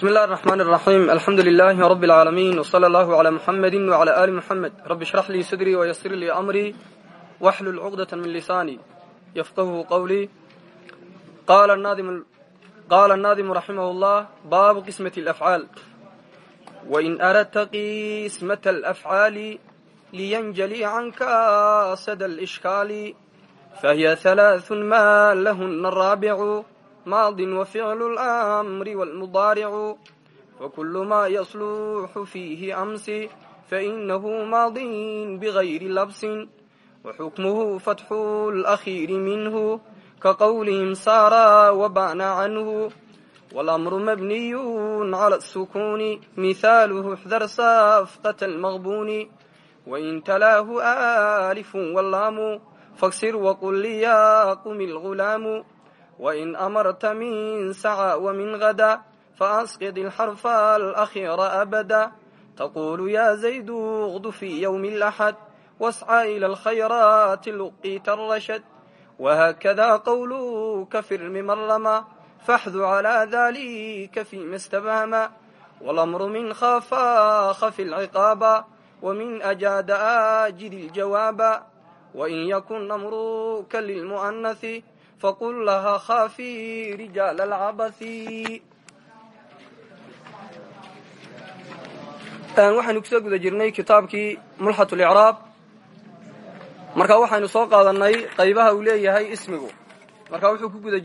بسم الله الرحمن الرحيم الحمد لله رب العالمين وصلى الله على محمد وعلى آل محمد رب اشرح لي صدري ويسر لي أمري واحلل عقدة من لساني يفقه قولي قال الناظم قال الناظم رحمه الله باب قسمة الأفعال وإن أردت قسمة الأفعال لينجلي عنك سد الإشكال فهي ثلاث ما لهن الرابع ماض وفعل الأمر والمضارع وكل ما يصلح فيه أمس فإنه ماض بغير لبس وحكمه فتح الأخير منه كقولهم سار وبان عنه والأمر مبني على السكون مثاله احذر صفقة المغبون وإن تلاه آلف واللام فاكسر وقل ليقم الغلام wain amarta min saca wamin hada faasqid ilxarfa alakhiira abada taqulu ya zaydu kdu fi ywmi laxad wasca ila alkhayraati luqiita rashad wahakada qawluka firmi marama faxdu cla dalika fima istabhama wlamru min khafa khafi lciqaaba wmin ajaada aajid ljawaaba wain yakun amruka lilmu'anasi faqul lahaa khaafi rijaal alcabathi waxaynu ku soo guda jirnay kitaabkii mulxat licraab marka waxaynu soo qaadanay qaybaha uu leeyahay ismigu. Marka wuxuu ku guda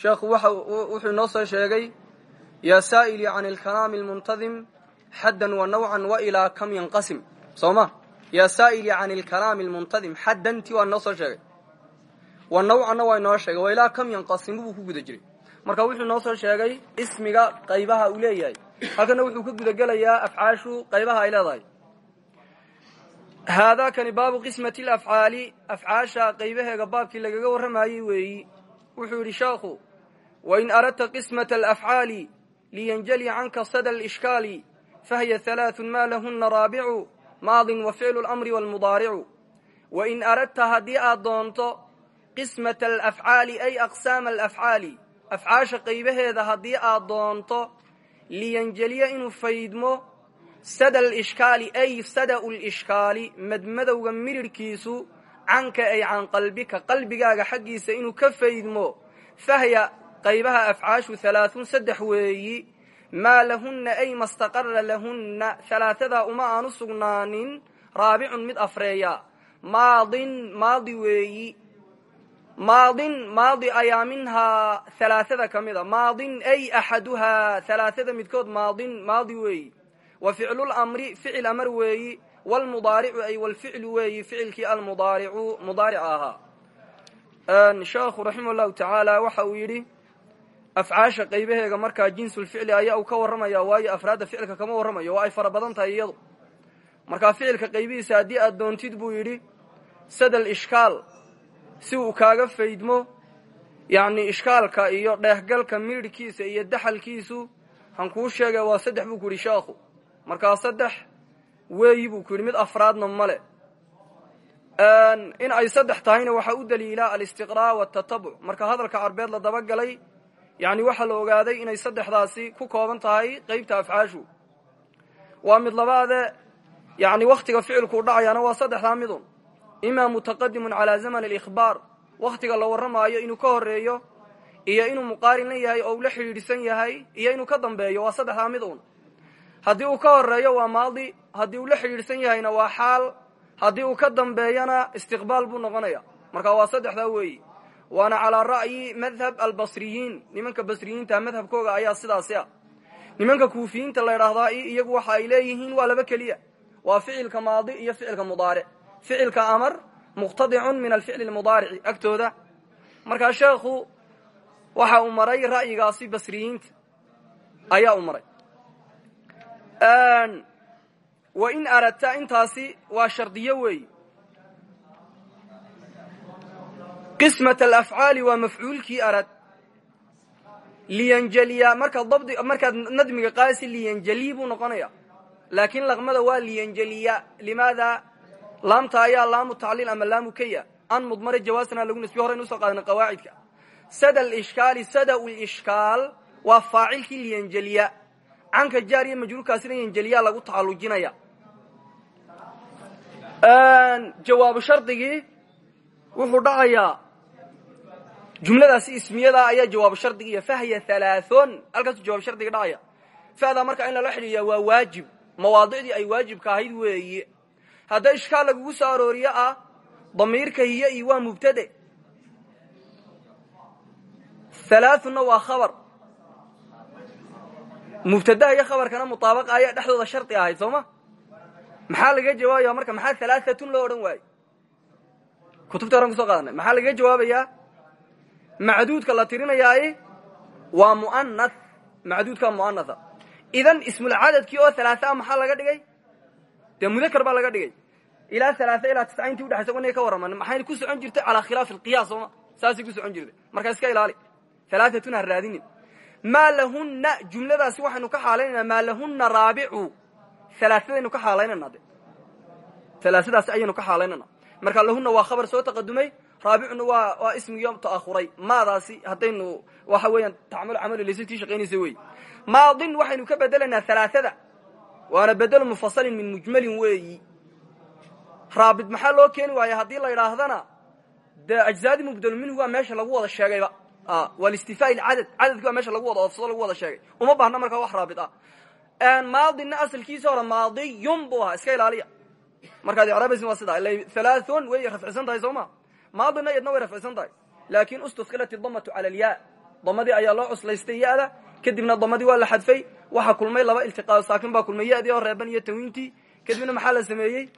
sheekhu wuxuu inoo soo sheegay yaa saa'ili can alkalaami almuntadim xaddan wa nawcan wa ilaa kam yanqasim. Soo ma? Yaa saa'ili can alkalaami almuntadim xaddanti waa inoo soo sheegay wa nawcanna waa inoo sheegay wa ilaa kam yanqasimu buu ku guda jiray. Marka wuxuu inoo soo sheegay ismiga qaybaha uu leeyahay. Halkana wuxuu ka gudagelayaa afcaashu qaybaha ay leedahay. Haadaakani baabu qismati lafcaali afcaasha qaybaheega baabkii lagaga warramayey weeyi. Wuxuu yidhi sheekhu wain aradta qismata alafcaali liyanjali canka sada lishkaali fahiya halaaثun ma lahuna raabicu maadin wa ficlu lamri walmudaaricu. Wain aradta haddii aad doonto qismata alafcaali ay aqsaama alafcaali afcaasha qaybaheeda haddii aad doonto liyanjeliya inuu faydmo sada lishkaali ay sada'u lishkaali madmadowga mirirhkiisu canka ay can qalbika qalbigaaga xaggiisa inuu ka faydmo fahya qaybaha afcaashu halaaثun saddex weeyi maa lahunna ay mastaqara lahunna halaaثadaa uma aanu sugnaanin raabicun mid afreeya maadin maadi weeyi maadin maadi ayaa minhaa halaaثada ka mid a maadin ay axaduhaa halaaثada midkood maadin maadi weeyi. Wa ficlulamri ficil amar weeyi. Wlmudaaricu ay wlficlu weeyi. Ficilkii almudaaricu mudaaric ahaa sheekhu raximah llahu tacaala waxa uu yidhi afcaasha qaybaheega markaa jinsulficli ayaa uu ka warramaya waayo afraadda ficilka kama warramayo waa ay fara badan tahay iyadu. Markaa ficilka qaybihiisa haddii aad doontid buu yidhi sadal ishkaal si uu kaaga faydmo yacni ishkaalka iyo dheehgalka miidhkiisa iyo daxalkiisu han kuu sheegay waa saddex buu ku yidhi sheekhu markaa saddex weeyi buu ku yidhi mid afraadna male in ay saddex tahayna waxaa u daliila alistiqraa' watatabuc marka hadalka carbeed la dabagalay yacni waxaa la ogaaday inay saddexdaasi ku kooban tahay qeybta afcaashu. Waa mid labaade yacni wakhtiga ficilkuu dhacayaana waa saddexdaa midun ima mutaqadimun calaa zaman alikhbaar wakhtiga la warramaayo inuu ka horeeyo iyo inuu muqaarinla yahay oo uu la xidhiidhsan yahay iyo inuu ka dambeeyo waa saddexdaa mid un haddii uu ka horeeyo waa maadi haddii uu la xidhiidhsan yahayna waa xaal haddii uu ka dambeeyana istiqbaal buu noqonaya marka waa saddexdaa weeyi waana calaa ra'yi madhab albasriyiin nimanka basriyiinta madhabkooga ayaa sidaasi ah nimanka kuufiyiinta la ydhaahdaa iyagu waxa ay leeyihiin waa laba keliya waa ficilka maadi iyo ficilka mudaaric ficilka amar muqtadicun min alficli lmudaarici agtooda. Markaa sheekhu waxa uu maray ra'yigaasi basriyiinta ayaa u maray. Wa in aradta intaasi waa shardiyo weeyi qismat alafcaali waa mafcuulkii arad liyanjeliya markaad markaad nadmiga qaasi liyanjeli buu noqonaya laakiin laqmada waa liyanjeliya limaada laamta ayaa laamu tacliil ama laamu kaya. An mudmare jawaasna lagu nisbiy horaynu u soo qaadana qawaacidka. Sada lishkaali sada lishkaal waa faacilkii liyanjeliya. Canka jaar iyo majruurkaasina yanjeliyaa lagu tacallujinaya jawaabu shardigii wuxuu dhacayaa. Jumladaasi ismiyadaa ayaa jawaabu shardigiiyo fahya halaathon halkaasuu jawaab shardiga dhacaya. Fahdaa markaa in lala xidhiiya waa waajib. Mawaadicdii ay waajibka ahayd weeye hadda ishkaal lagugu soo arooriyo ah damiirka hiyo iyo waa mubtade. Halaathunna waa khabar. Mubtadaha iyo khabarkana mutaabaqa ayaa dhexdooda shardi ahayd soo ma? Maxaa lagaga jawaabaya? Marka maxaa halaaatun loo odhan waaye kutubta horan kuso qaadanay. Maxaa lagaga jawaabayaa macduudka la tirinayaay waa mu'anath macduudkaa mu'anatha idan ismulcadadkii oo halaaa ah maxaa laga dhigay? Dee mudakar baa laga dhigay ilaa halaaa ilaa tisca intii udhexaysa inay ka warraman maxayna ku socon jirtay calaa khilaafi alqiyaas sooma saasay ku socon jirtay. Markaa iska ilaali. Halaaatun ha raadinin. Maa lahunna jumladaasi waxaynu ka xaalaynayna maa lahunna raabicu. Halaaadaynu ka xaalaynana de. Halaasadaasi ayaynu ka xaalaynana marka lahunna waa khabar soo taqadumay raabicuna waa waa ismigiyo ta'ahuray maadaasi haddaynu waxa weeyaan tacmul camali laysa tii shaqaynaysa wey maadin waxaynu ka bedelaynaa halaaada waana bedelu mufasalin min mujmalin weeyi raabit maxaa loo keeni waaya? Haddii la idhaahdana dee ajzaadi mubdelu minhu waa meesha lagu wada sheegayba. Waa listifaa cadad cadadki waa meesha lagu wada oofsado lagu wada sheegay. Uma baahna markaa wax raabit ah. Maadinna asalkiisa hore maadiyun buu ahaa iska ilaaliya. Markaad icraabaysin waa sidaa ila halaathon way rafcisan tahay soo ma? Maadina iyadna way rafcisan tahay. Laakin ustuskilat idamatu cala alyaa damadii ayaa loo cuslaystay ya-da kadibna damadii waa la xadfay. Waxaa kulmay laba iltiqaa saakin baa kulmay ya-dii oo reeban iyo tanwiintii. Kadibna maxaa la sameeyey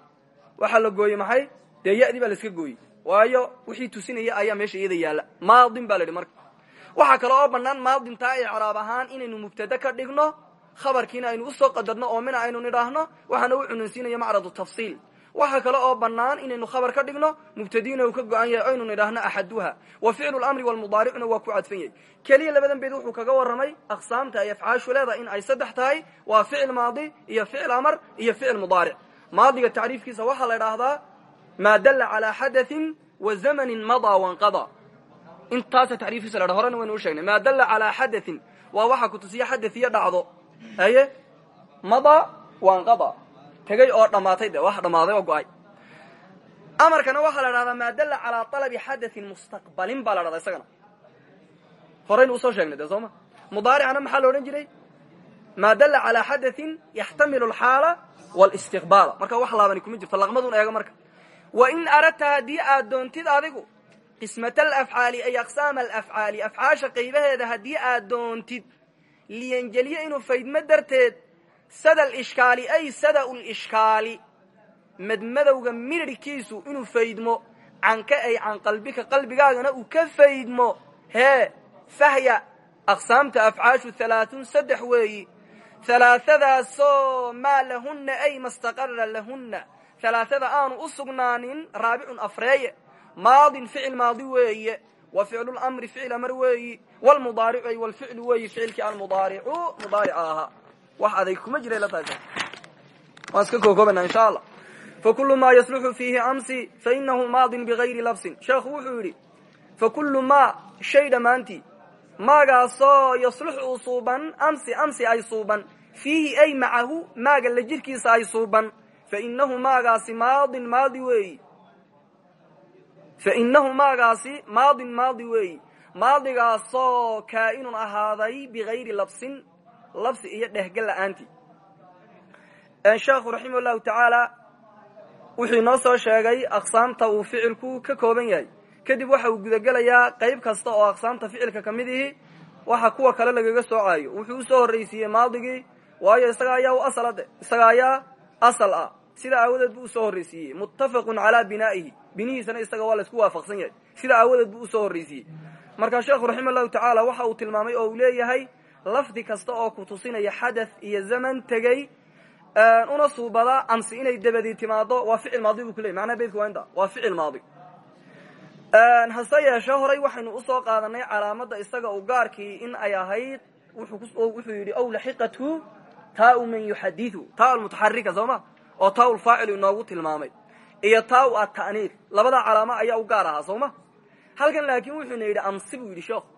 waxaa la gooyey maxay? Dee ya-dii baa la iska gooyey waayo wixii tusinaya ayaa meesha iyada yaalla. Maadin ba la idhi marka. Waxaa kale oo banaan maadintaa icraab ahaan inaynu mubtade ka dhigno khabarkiina aynu u soo qadarno oo mina aynu nidhaahno waxaana u cununsiinaya macradu tafsiil. Waxaa kale oo banaan inaynu khabar ka dhigno mubtadiina uu ka go-an yahay aynu nidhaahno axaduha. Wa ficlu lamri walmudaaricuna waa ku cadfan yahay keliya labadan beed wuxuu kaga warramay aqsaamta ay afcaashu leedahay in ay saddex tahay waa ficil maadi iyo ficil amar iyo ficil mudaaric maadiga tacriifkiisa waxaa la idhaahdaa maa dalla calaa xadain wa zamanin madaa wanqada intaasa tariifkiisa la horena waynu u sheegnay maa dalla calaa xadain waa waxa kutusiya xadai iyo dhacdo. Aye madaa wanqada tegay oo dhammaatay de wax dhammaaday oo go'ay. Amarkana waxaa la dhahdaa maa dalla calaa alabi xadain mustaqbalin baa la dhahdaa isagana. Horaynu u soo sheegnay de sooma maxaa la jiray? Maa dalla calaa xadain yaxtamilu alxaala wاlistiqbaala marka wax laabani kuma jirto laqmadun eego marka wa in aradta haddii aad doontid adigu qismat alafcaali ay aqsaama alafcaali afcaasha qaybaheeda haddii aad doontid liyanjeliye inuu faydmo darteed sada lishkaali ay sada lishkaali madmadowga mirirhkiisu inuu faydmo canka ay can qalbika qalbigaagana uu ka faydmo hee fahya aqsaamta afcaashu halaaثun saddex weeyi halaaثadaasoo maa lahunna ay mastaqara lahunna. Halaaثada aanu u sugnaanin raabicun afreeye. Maadin ficil maadi weeye. Wa ficlu lmri ficil amar weeyi. Wlmudaaricu ay wlficlu weeyi. Ficilkii almudaaricu mudaarica ahaa wax aday kuma jiray la tahay waan iska kookoobanaa insha allah. Fakulu ma yasluxu fiihi amsi fainahu maadin bigayri labsin. Sheekhu wuxuu yidhi fakulu ma shay dhammaantii maagaasoo yaslux uu suuban amsi amsi ay suuban. Fiihi ay macahu maaga la jirkiisa ay suuban. Fainahu maagaasi maadin maadi weeyi fainahu maagaasi maadin maadi weeyi maadigaasoo kaa'inun ahaaday bigayri labsin labsi iyo dhehgal la'aantii sheekhu raximah llahu tacaala wuxuu inoo soo sheegay aqsaamta uu ficilku ka kooban yahay kadib waxa uu gudagelayaa qayb kasta oo aqsaamta ficilka ka mid ihi waxa kuwa kale lagaga soocayo wuxuu u soo horreysiiyey maadigii waayo isaga ayaa u asala de isaga ayaa asal ah. Sida aawadeed buu u soo horreysiiyey muttafaqun calaa binaa'ihi. Binihiisana isaga waa la isku waafaqsan yahay. Sida aawadeed buu u soo horreysiiyey markaa sheekhu raximah llahu tacaala waxa uu tilmaamay oo uu leeyahay lafdi kasta oo ku tusinaya xadath iyo zaman tegey una suubada amsi inay dabadii timaado waa ficil maadi buu ku leyay macnaha beydka waa inta waa ficil maadi hase yeeshe horay waxaynu u soo qaadanay calaamadda isaga u gaarkii in ay ahayd wuxuu yidhi ow laxiqathu taau man yuxadiu taa mutaxarika soo oo taa lfaacilu inoogu tilmaamay. Iyo taa ata'niir labada calaamo ayaa u gaar ahaa soo halkan laakiin wuxuuna yidhi amsi buu yidhi sheekhu.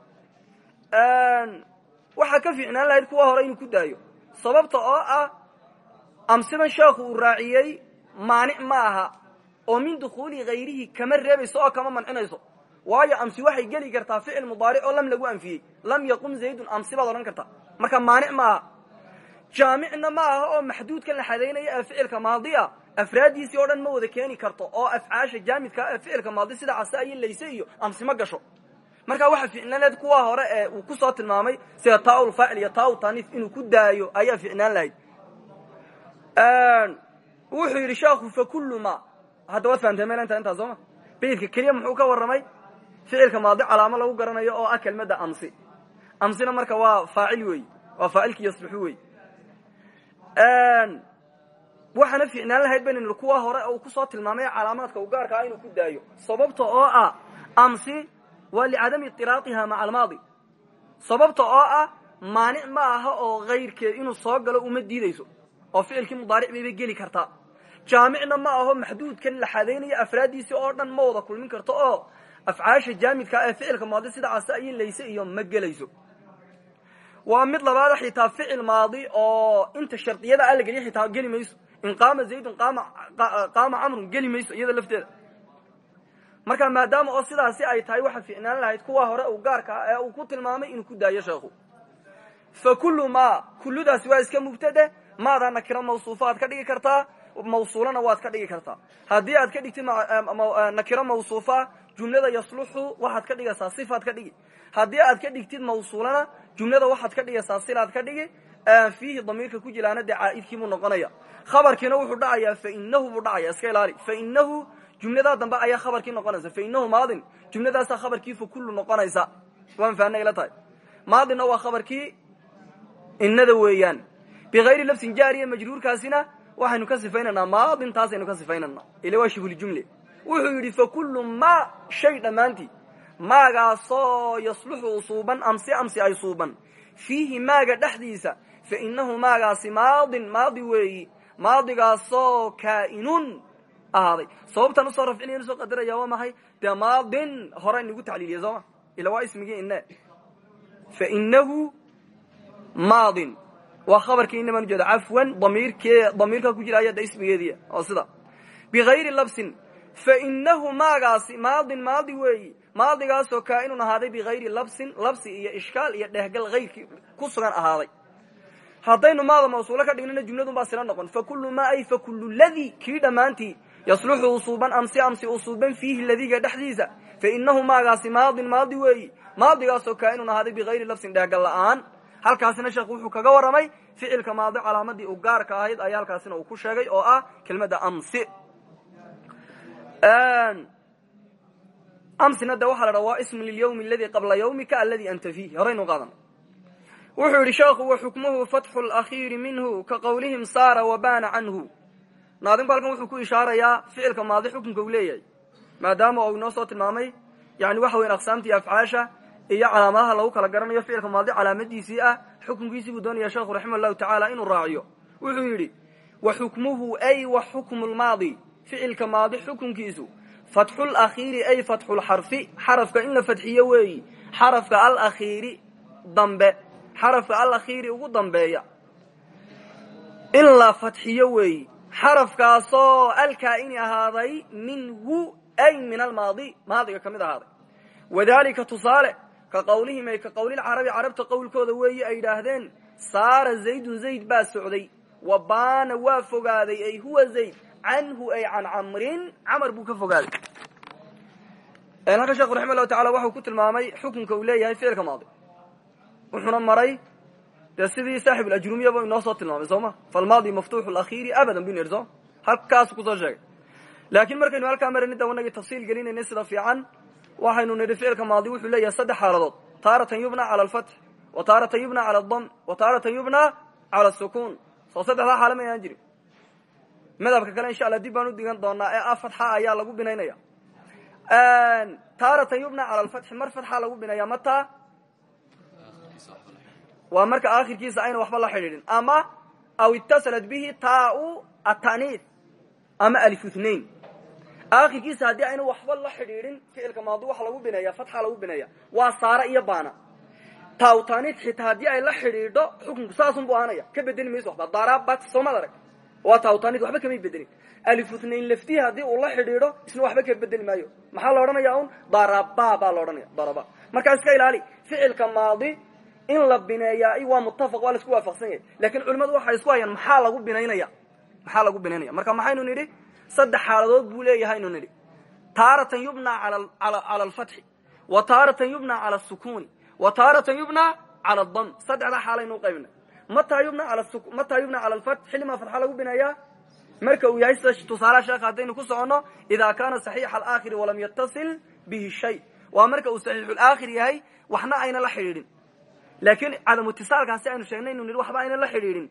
Waxaa ka fiicnaan lahayd kuwa hore inuu ku daayo. Sababta oo ah amsidan sheekhu uu raaciyey maanic ma oo min dukhuuli hayrihi kama reebayso oo kama mancinayso. Waayo amsi waxay geli kartaa ficil mudaaric oo lam lagu anfiyey. Lam yaqum zaydun amsi baad odhan kartaa. Marka maanic ma aha. Ma aha oo maxduudkan la xadaynaya ee ficilka maadiya. Afraaddiisii oo dhan ma wada keeni karto oo afcaasha jaamidka ee ficilka maadi sida casa iyo layse amsi ma gasho. Marka waxa ficnaanleed kuwa hore ee uu ku soo tilmaamay sida taa faacil iyo taa tanis inuu ku daayo ayaa ficnaan lahayd. Wuxuu yidhi sheekhu fakulu ma hadda waad fahamtee meel inta intaa sooma beydka keliya muxuu ka warramay? Ficilka maadi calaamo lagu garanayo oo ah kelmadda amsi. Amsina marka waa faacil wey waa faacilki yasluxu wey waxaana ficnaan lahayd baynu nihi kuwa hore uu ku soo tilmaamay calaamaadka gaarka ah inuu ku daayo. Sababta oo ah amsi waa licadami itiraatiha maca almaadi. Sababta oo ah maanic ma aha oo kayrkeed inuu soo galo uma diidayso. Oo ficilkii mudaaric bayba geli kartaa jaamicna ma aho maxduudkan la xadaynayo afraaddiisii oo dhan ma wada kulmin karto oo afcaasha jaamidka ee ficilka maadi sida casa iyo layse iyo ma gelayso. Waa mid labaada xitaa ficil maadi oo inta shardiyada a la geliya xitaa geli mayso. In qaama zaydun qaama camrun geli mayso iyada lafteeda. Marka maadaama oo sidaasi ay tahay waxa ficnaan lahayd kuwa hore uu gaarka ah ee uu ku tilmaamay inuu ku daayo sheekhu. Fa kullu ma kulludaasi waa iska mubtade maadaa nakiro mawsuufaad ka dhigi kartaa mawsuulana waad ka dhigi kartaa. Haddii aad ka dhigtid nakiro mawsuufa jumlada yasluxu waxaad ka dhigaysaa sifaad ka dhigi. Haddii aad ka dhigtid mawsuulana jumlada waxaad ka dhigaysaa silaad ka dhigi fiihi damiirka ku jilaana dee caa'idkii buu noqonaya khabarkiina wuxuu dhacayaa fainahu buu dhacaya iska ilaali. Fainahu jumladaa dambe ayaa khabarkii noqonaysa. Fainahu maadin jumladaasaa khabarkii fa kullu noqonaysa. Waan fahanay ila tahay. Maadinna waa khabarkii inada weeyaan. Bigayri lafsin jaariya majruurkaasina waxaynu ka sifaynaynaa maadin taasaynu ka sifaynana ila waa shibhuljumle wuxuu yidhi fa kullu ma shay dhammaantii. Maagaasoo yasluxu suuban amsi amsi ay suuban. Fiihi maaga dhexdiisa fa inahu maagaasi maadin maadi weeyi. Maadigaasoo kaa'inun ahaaday. Sababtan u soo rafcinaya u soo qadaraya waa maxay? Dee maadin hore inagu tacliiliya sooma ila waa ismigii ine fa inahu maadin waa khabarkii ina baan ujeeda cafwan damiirke damiirka ku jira ayaa da ismigeediya oo sida. Bigayri labsin fa inahu maagaasi maadin maadi weeyi maadigaasoo kaa'inun ahaaday bigayri labsin labsi iyo ishkaal iyo dhehgal hayrkii ku sugan ahaaday. Haddaynu maada mawsuulo ka dhignana jumladun baa sila noqon. Fa kullu ma ay fa kullu ladii kii dhammaantii yasluxu usuuban amsi amsi usuuban fiihi ladiga dhexdiisa. Fa inahu maagaasi maadin maadi weeyi maadigaasoo kaa'inun ahaaday bigayri labsin dhehgal la'aan halkaasina sheekhu wuxuu kaga warramay ficilka maadi calaamadii u gaarka ahayd ayaa halkaasina uu ku sheegay oo ah kelmadda amsi. Amsina de waxa la dhaha waa ismu lilyawmi aladi qabla yawmika aladi anta fiihi horaynu qaadan. Wuxuu yidhi sheekhu wa xukmuhu fatxu lakhiiri minhu ka qowlihim saara wabana canhu. Naadinku halkan wuxuu ku ishaarayaa ficilka maadi xukunka uu leeyahay maadaama uu inoo soo tilmaamay yani waxa weyan aqsaamtii afcaasha iyo calaamadaha lagu kala garanayo ficilka maadi calaamadiisii ah xukunkiisii buu doonaya sheekhu raximah llahu tacaala inuu raaciyo. Wuxuu yidhi wa xukmuhu ay wa xukmu lmaadi ficilka maadi xukunkiisu fatxu lakhiiri ay fatxu lxarfi xarafka in la fadxiyo weeyi xarafka alakhiiri dambe xarafka alakhiiri ugu dambeeya. In la fadxiyo weeyi xarafkaasoo alkaa-ini ahaaday minhu ay min almaadi maadiga ka mid ahaaday. Wadalika tusaale ka qawlihim ay ka qawlilcarabi carabta qowlkooda weeye ay yidhaahdeen saara zaydun zayd baa socday. Wa baana waa fogaaday ay huwa zayd canhu ay can camrin camar buu ka fogaaday. Halka sheekhu raxima llahu tacala waxau ku tilmaamay xukunka uu leeyahay ficilka maadi. Wuxuuna maray dee sidii saaxib alajrumiya ba inoo soo tilmaamay soo ma? Falmaadi maftuuxu lakhiiri abadan bu nir soo halkaasu ku soo sheegay. Laakiin markaynu halkaa maranid dawanagii tafsiil gelinaynay sida fiican waxaynu nidhi ficilka maadi wuxuu leeyahay saddex xaaladood taaratan yubna cala alfatx wa taaratan yubna cala aldam wa taaratan yubna cala asukuun soo saddexdaa xaala mayaan jirin madhabka kale insha alla dib baan u digan doonaa ee ah ayaa lagu binaynaya taaratan yubna cala alfatxi mar fatxa lagu binaya mataa waa marka aakhirkiisa ayna waxba la xidhiidhin ama aw itasalat bihi taau ataniif ama alifutnain aakhirkiisa haddii ayna waxba la xidhiidhin ficilka maadi waxa lagu bineeya fatxa lagu bineeya waa saare iyo baana. Taawtaanid xitaa haddii ay la xidhiidho xukunku saasun bu ahaanaya ka bedeli mayso waxba. Darabat soomad waa taawtaanid waxba kamay bedelin alifutnayn laftihi haddii uu la xidhiidho isna waxba ka bedeli maayo. Maxaa la odhanaya un daraba baa la odhanaya. Daraba markaa iska ilaali ficilka maadi in la bineeyaa waa muttafaq waa isku waafaqsan yahay. Lakin culimadu waxay isku hayaan maxaa lagu binaynaya? Maxaa lagu binaynaya? Marka maxaynu nidhi saddex xaaladood buu leeyahaynu nidhi. Taaratan yubna cala alfatxi wa taaratan yubna cala asukuni wa taaratan yubna cala adam saddexdaa xaalaynu uqaybinay mataa yubna cala alfath xillimaa fatxa lagu bineeyaa marka uu yahay sida tusaalaha sheekha haddaynu ku soconno idaa kaana saxiixa alaakhiri walam yatasil bihi shay. Waa marka uu saxiixulaakhir yahay waxna ayna la xidhiidhin. Laakiin cadamu itisaalkaasi aynu sheegnay inu nidhi waxba ayna la xidhiidhin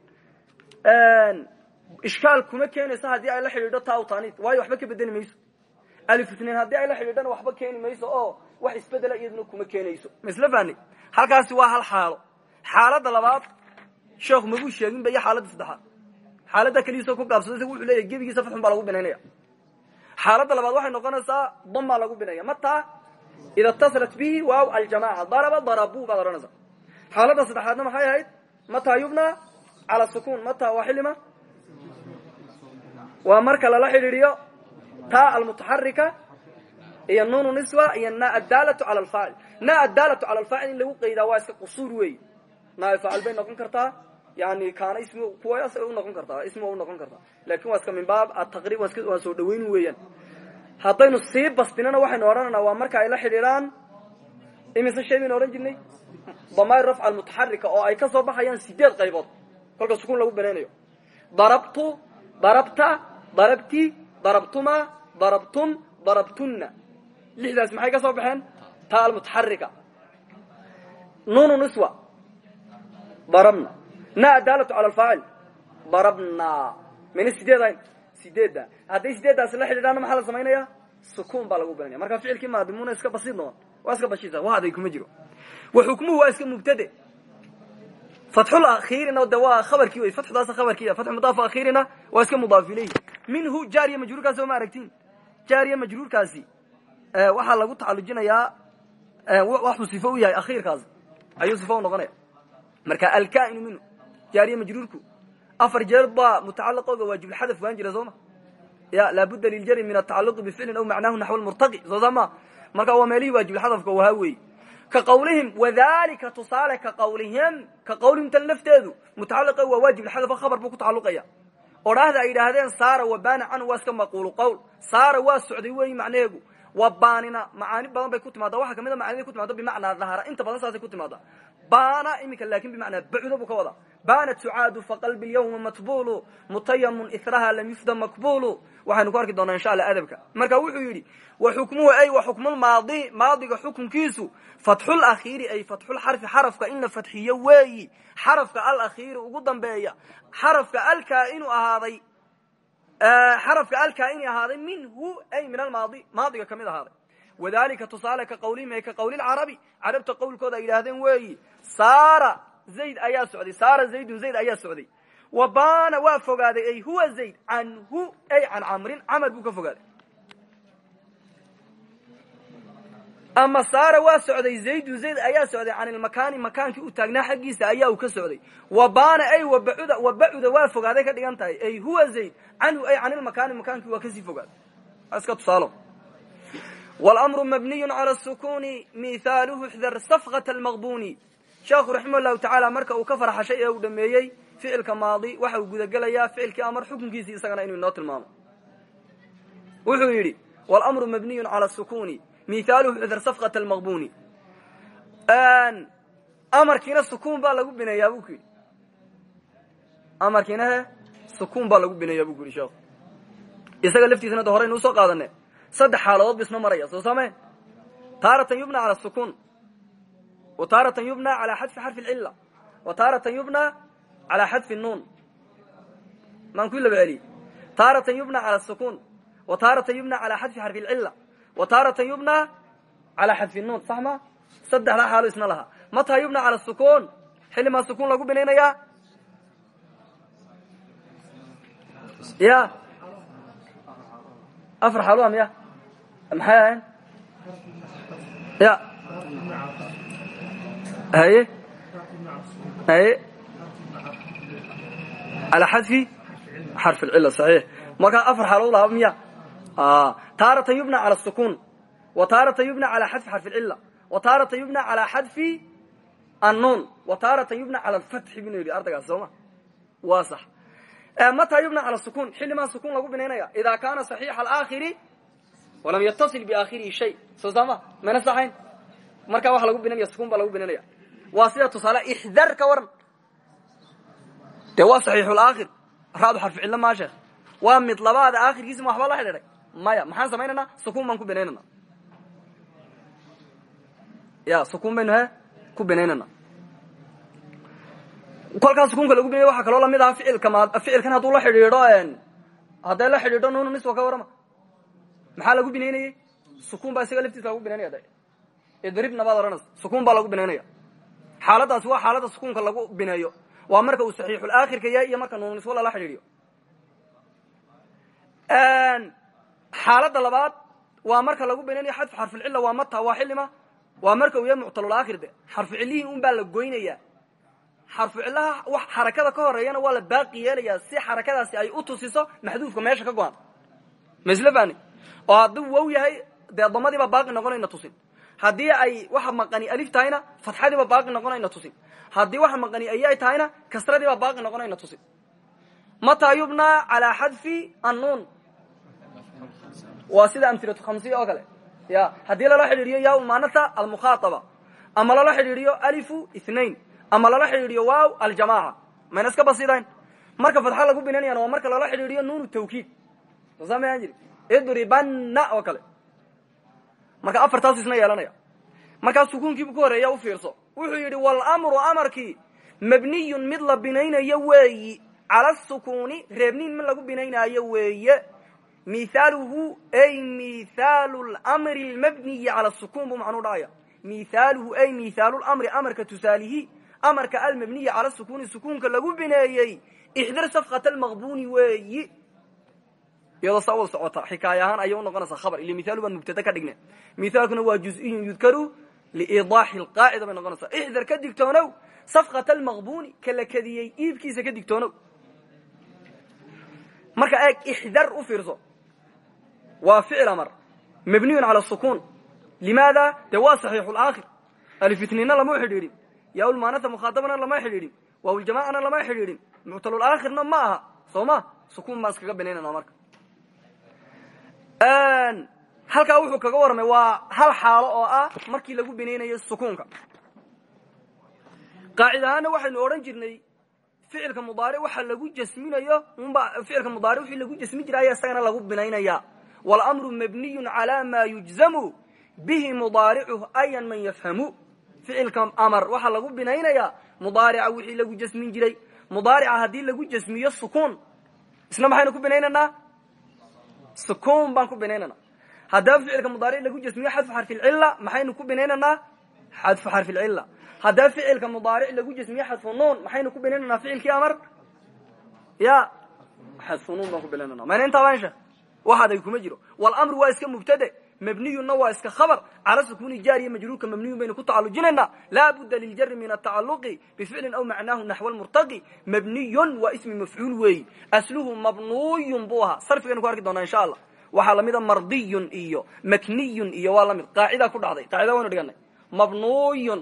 ishkaal kuma keenayso haddii ay la xidhiidho taawtanid waayo waxba ka bedeli mayso. Alifutnain haddii ay la xidhiidhona waxba keeni mayso oo wax isbedela iyaduna kuma keenayso. Ma isla fahni halkaasi waa hal xaalo. Xaaladda labaad sheekhu maguu sheeginba iyo xaaladda saddexaad. Xaaladda keliisoo ku gaabsado isagu wuxuu leeyahy gebigiisa fatxun baa lagu binaynaya. Xaaladda labaad waxay noqonaysaa dam lagu binaya. Mataa ida اtasalat bihi waaw aljamaca daraba darabu baad odhanaysaa saddexaadna maxay ahayd? Mataa yubna cala sukun. Mataa waa waa marka lala xidhiidhiyo ta almutaxarika iyo nunu niswa iyo na adaalatu cala alfaacil na adaalatu cala alfaacil in lagu qaydaa waa iska qusuur weey. Naai faacil bay noqon kartaa. Yani kaana ismi kuwaas u noqon kartaa ismi waa u noqon kartaa. Lakin waa iska min baab ataqrib waa soo dhaweyn weeyaan. Haddaynu sii bastinana waxaynu odhanaynaa waa marka ay la xidhiidhaan. Imise shay baynu odhan jirnay? Damair rafca almutaxarika oo ay ka soo baxayaan sideed qaybood. Kolka sukun lagu banaynayo darabtu darabta darabti darabtuma darabtum darabtunna. Lixdaas maxay ka soo baxeen? Ta almutaxarika nunu niswa darabna na adaalatu cala alfaacil. Darabna mayna sideed ahayn sideedda. Hadday sideeddaasi la xidhiidhaana maxaa la samaynaya sukun baa lagu banaya marka ficilkii maadimuna iska basiid noqon. Waa iska bashiisa. Wa aday kuma jiro. Wa xukmuhu waa iska mubtade. Fatxul akhiirina de waa khabarkii wey. Fatxdaas khabarkiia fatxu mudaaf akhiirina waa iska mudaaf ilayh minhu jaariya majruurkaasi oo ma aragtiin? Jaariya majruurkaasi waxaa lagu tacalujinayaa waxuu sifo u yahay akhiirkaasi ayuu sifo u noqonaya. Marka alkainu minhu jaariya majruurku afar jeer baa mutacalaqooga waajibulxadaf waan jira soo ma? Ya laabudda liljari min atacaluqi bificlin aw macnahu naxw lmurtaqi soo saa ma? Marka waa meelihii waajibulxadafka wahaa weeye. Ka qawlihim wadalika tusaale ka qawlihim ka qawlihim tan lafteedu mutacaliqa waa waajibulxadaf khabar buu ku tacaluqaya odhaahda ay yidhaahdeen saara wabaana canhu waa iska maquulu saara waa socday weyi macnaheegu waa baanina macaani badan bay ku timaada waxaa ka mid a macaaniday ku timaada bimacnaa dahara inta badan saasay ku timaada baana iminka laakin bimacnaa bacuda buu ka wada baanat sucaadu faqalbi lyawma matbulu mutayamun iraha lam yufda makbulu waxaynu ku arki doonaa insha alla adabka. Marka wuxuu yidhi wa xukmuhu ay wa xukmulmaadi maadiga xukunkiisu fatxul ay fatxulxarfi xarafka in fatxiyo weeyi. Xarafka alakhiiri ugu dambeeya xarafka alkaa inuu ahaaday xarafka alkaa inay ahaaday minhu ay min almaadi maadiga ka mid ahaaday wadalika tusaale ka qawlihim ay ka qawli lcarabi carabta qowlkooda ay yidhaahdeen weeyi saara zayd ayaa socday saara zaydun zayd ayaa socday. Wa baana waa fogaaday ay huwa zayd canhu ay can camrin camar buu ka fogaaday. Ama saara waa socday zaydun zayd ayaa socday can ilmakaani makaankii u taagnaa xaggiisa ayaa uu ka socday. Wa baana ay wabacuda wabacuda waa fogaaday ka dhigan tahay ay huwa zayd canhu ay can wlmru mabniyu cala sukuni mihaaluhu xdar safqat almaqbuni sheekhu raximah llahu tacaala marka uu ka farxashay ee uu dhameeyey ficilka maadi waxa uu gudagelayaa ficilkii amar xukunkiisii isagana inuu inoo tilmaamo wuxuu yidhi wlmru mabniyu cala sukuni mihaaluhu xdar safqat almaqbuni amarkiina sukun baa lagu bineeyaa bu ku yidhi amarkiina he sukun baa lagu bineeyaa bu ku yidhi sheekhu isaga saddex xaaladood ba isma maraya soo samee taaratan yubna cala sukun wa taaratan yubna cala xadfi xarfi lcila wa taaratan yubna cala xadfi nuun maan ku laba celiye taaratan yubna cala sukun wa taaratan yubna cala xadfi xarfi lcila wa taaratan yubna cala xadfi nuun sax ma saddexdaa xaalo isna lahaa mataa yubna cala sukun? Xilli maa sukun lagu binaynayaa ya. Afar xaalo miya maxay ahayn ya haye haye calaa xadfi xarf lcila saxiix markaa afar xaalood lahaa miya. Taaratan yubna cala sukun. Wa taaratan yubna calaa xadfi xarf lcila wa taaratan yubna calaa xadfi annuun wa taaratan yubna cala alfatxi binu yidhi. Ardaygaas sooma waa sax mataa yubna cala sukun. Xillimaa sukun lagu binaynaya. Idaa kaana saxiixa alaakhiri walam yatasil biaakhirihi shay. Soo saama? Mayna saxayn? Markaa lagu binanaya sukun baa lagu binanaya. Waa sida tusaale ixdar ka waran. Dee waa saxiixulaakhir raadu xarfi cillo maa sheekh. Waa mid labaada aakhirkiisa ma waxba la xidhiidhay. Maya maxaan samaynayna sukun baan ku binaynana ya sukun baynu he ku binaynana kolkaa sukunka lagu binay waxaa kaloo la mid aha ficilka ficilkan hadduu la xidhiidho hadday la xidhiidho nuunu niswa ka warama maxaa lagu binaynayey sukun baa isaga laftiisa lagu binaynaya de idribna baad odhanaysa sukun baa lagu binaynaya xaaladaasi waa xaalada sukunka lagu bineeyo. Waa marka uu saxiixulaakhirka yahay iyo marka nuunu niswa lala xidhiidhiyo. Xaalada labaad waa marka lagu binaynayo xadfu xarfulcilla waa mata waa xilima waa marka uu yahay muctalulaakhir de. Xarfu cillihii un baa la goynaya xarfu cillaha wax xarakada ka horeeyana waa la baaqi yeelaya si xarakadaasi ay u tusiso maxduufka meesha ka go-an. Fani oo hadduu wow yahay dee damadiiba baaqi noqonayna tusin haddii ay waxa maqani alif tahayna fatxadiiba baaqi noqonayna tusin haddii waxa maqani ayay tahayna kasradiiba baaqi noqonayna tusin mataa yubnaa calaa xadfi annuun. Waa sida amhilatu oo kale. Ya haddii lala xidhiidhiyo yaa umanata almukhaataba ama lala xidhiidhiyo alifu ithnain ama lala xidhiidhiyo waaw aljamaca mayna iska basidayn marka fadxa lagu binaynayana waa marka lala xidhiidhiyo nuunu tawkiid. Soosaa mayaan jiri idribanna oo kale. Marka afartaas isna yeelanaya. Markaa sukuunkiibu ka horreeya u fiirso wuxuu yidhi walamru amarkii mabniyun mid la binaynayo weeyi cala sukuuni reebniin mid lagu binaynaayo weeye mithaaluhu ay mithaalu lmri lmabniyi cala sukun buu macnuu dhahaya mithaaluhu ay mithaalu lamri amarka tusaalihi amarka almabniyi cala sukuni sukuunka lagu bineeyey ixdir safqat almaqbuni weeyi iyadoo saa wada socota xikaaya ahaan ayay unoqonaysaa khabar. Ila mithaalu baan mubtada ka dhigne mithaalkuna waa juz-iyun yudkaru liidaaxi lqaacida bay noqonaysaa. Ixdar ka digtoonow safqat almaqbuni ka la kadiyey iibkiisa ka digtoonow. Marka eeg ixdar u fiirso. Waa ficil amar. Mabniyun cala sukun limaada? Dee waa saxiixu laakhir alifitniinna lama xidhiidhin. Yaalmaanata mukhaatabana lama xidhiidhin. Waawljamacana lama xidhiidhin. Muctalulaakhirna ma aha. Soo ma? Sukun baan iskaga binaynana marka halkaa wuxuu kaga warramay waa hal xaalo oo ah markii lagu binaynayo sukuunka. Qaacid ahaana waxaynu jirnay ficilka mudaaric waxa lagu jasminayo unba ficilka mudaaric wixii lagu jasmin jiray ayaa isagana lagu binaynaya walamru mabniyun calaa maa yujzamu bihi mudaaricuh ayan man yafhamu. Ficilka amar waxaa lagu binaynaya mudaarica wixii lagu jasmin jiray. Mudaarica haddii lagu jasmiyo sukuun isna maxaynu ku binaynaynaa sukuun baan ku binaynana haddaba ficilka mudaaric lagu jasmiyo xadfu xarfilcilla maxaynu ku binaynaynaa xadfu xarfilcilla haddaba ficilka mudaaric lagu jasmiyo xadfu nuun maxaynu ku binaynanaa ficilkii amar? Ya xadfu nuun baan ku binaynana mayna intaa baan sheekh wax adag kuma jiro. Walamru waa iska mubtade mabniyunna waa iska khabar. Cala sukuni jaariya majruurka mabniyun baynu ku tacalujinaynaa laa budda liljari min atacaluqi bificlin aw macnaahu naxw lmurtaqi mabniyun waa ismi mafcuul weeyi asluhu mabnuyun buu ahaa. Sarfigaynu ku arki doonaa insha allah. Waxaa lamida mardiyun iyo makniyun iyo waa la mid. Qaacida ku dhacday. Qaacida waynu dhiganay. Mabnuyun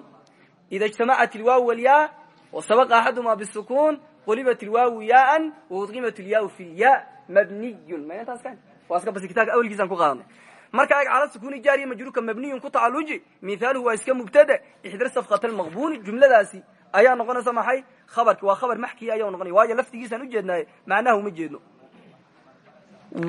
ida ijtamacat ilwaaw walyaa wasabaqa axaduma bisukun qulibat ilwaawu yaaan waudqimat ilyaau fi lya mabniyun. Mayna taas kan waa iska basi kitaabka awelkiisaan ku qaadanay marka ag cala sukuni jaariya majruurka mabniyun ku tacaluji mithaaluhu waa iska mubtade ixdir safqat almaqbuni jumladaasi ayaa noqonaysa maxay? Khabarki waa khabar maxkiya ayaa noqonaya. Waayo laftigiisaan ujeednaaye macnaha uma jeedno.